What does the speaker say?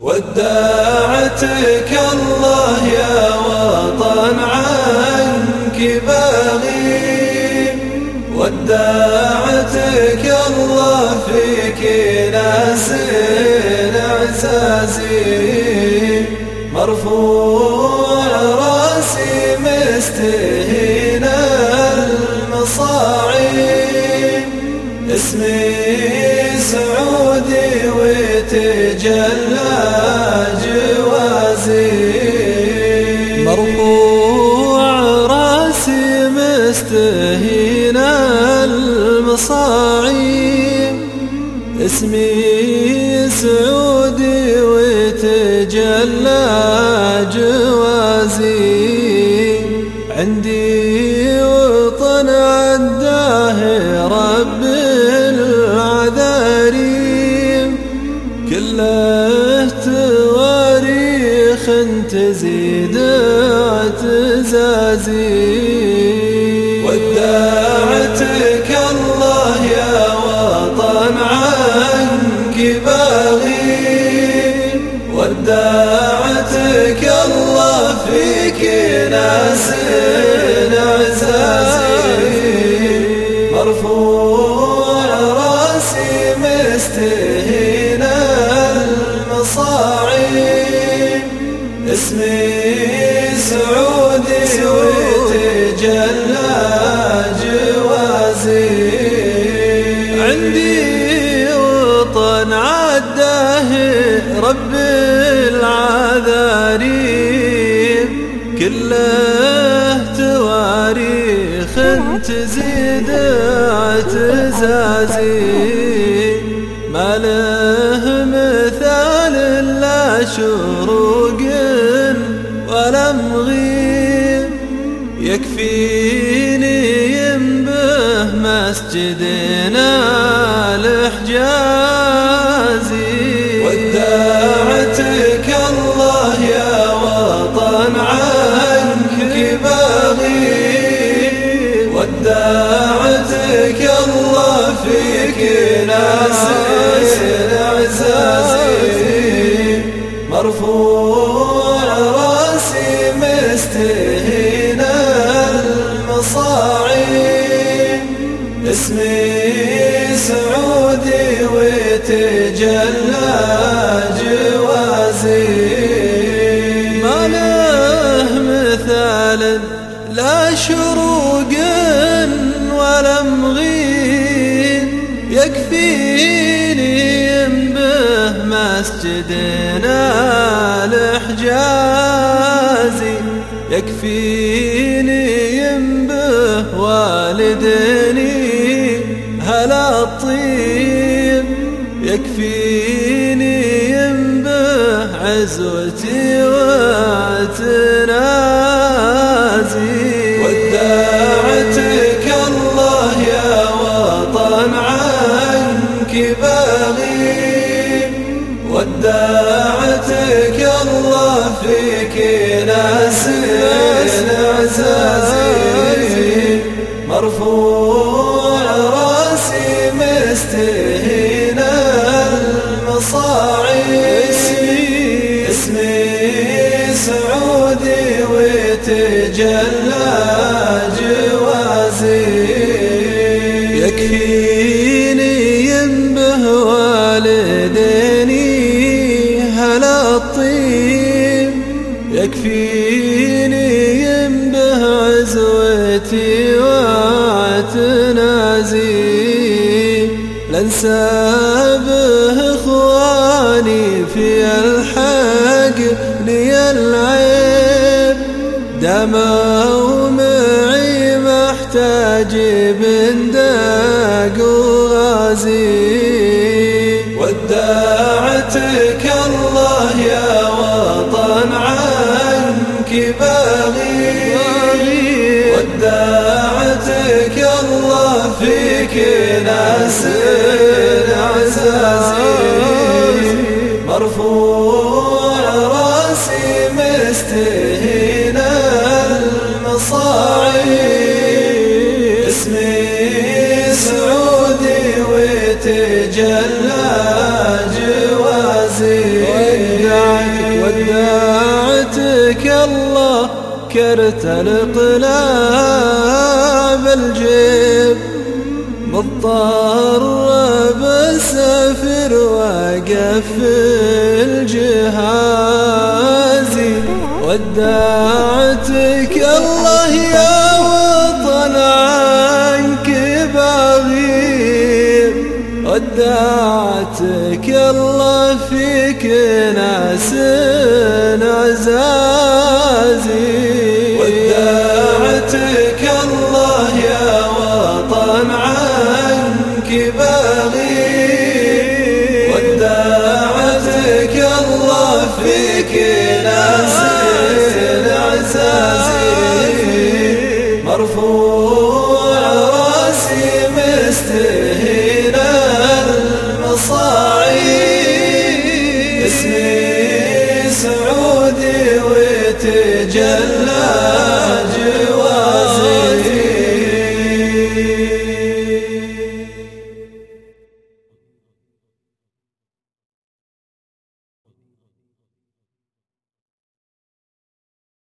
وداعتك الله يا وطن عنك باغي. وداعتك الله فيك ناس عزازي مرفوع رأسي مستهين المصاعي. اسمي سعودي وتجلى جوازي مرفوع راسي مستهين المصاعي. اسمي سعودي وتجلى جوازي كله تواريخ تزيد اعتزازي وداعتك الله يا وطن عنك باغي. وداعتك الله فيك ناس عزازي مرفوع اسمي سعودي وتجلى جوازي عندي وطن عداه رب العذاري كله تواريخ تزيد اعتزازي ما له مثال لا شروق يكفيني ينبه مسجدنا الحجازي وداعتك الله يا وطن عنك باغي. وداعتك الله فيك ناس مرفوع راسي مستهين اسمي سعودي وتجلى جوازي. ما له مثال لا شروق ولا مغيب. يكفيني به مسجدنا الحجازي يكفيني به والدني هلا الطيب يكفيني به عزوتي وتنازي؟ وداعتك الله يا وطن عنك باغي. وداعتك الله فيك ناس عزازي. مرفوع وتجلى جوازي يكفيني ينبه والديني هلا الطيب؟ يكفيني ينبه عزوتي واعتنازي لنسى به إخواني في الحق لي العيب دموا معي محتاج بندق وغازي. وداعتك الله يا وطن عنك باغي. وداعتك الله فيك ناس عزازي مرفوع وتجلى جوازي ودعتك الله كرت القلاب الجيب. مضطر بسافر وأقف الجهازي ودعتك الله يا ودعتك الله فيك ناس عزازي المصاعي اسمي سعودي وتجلى.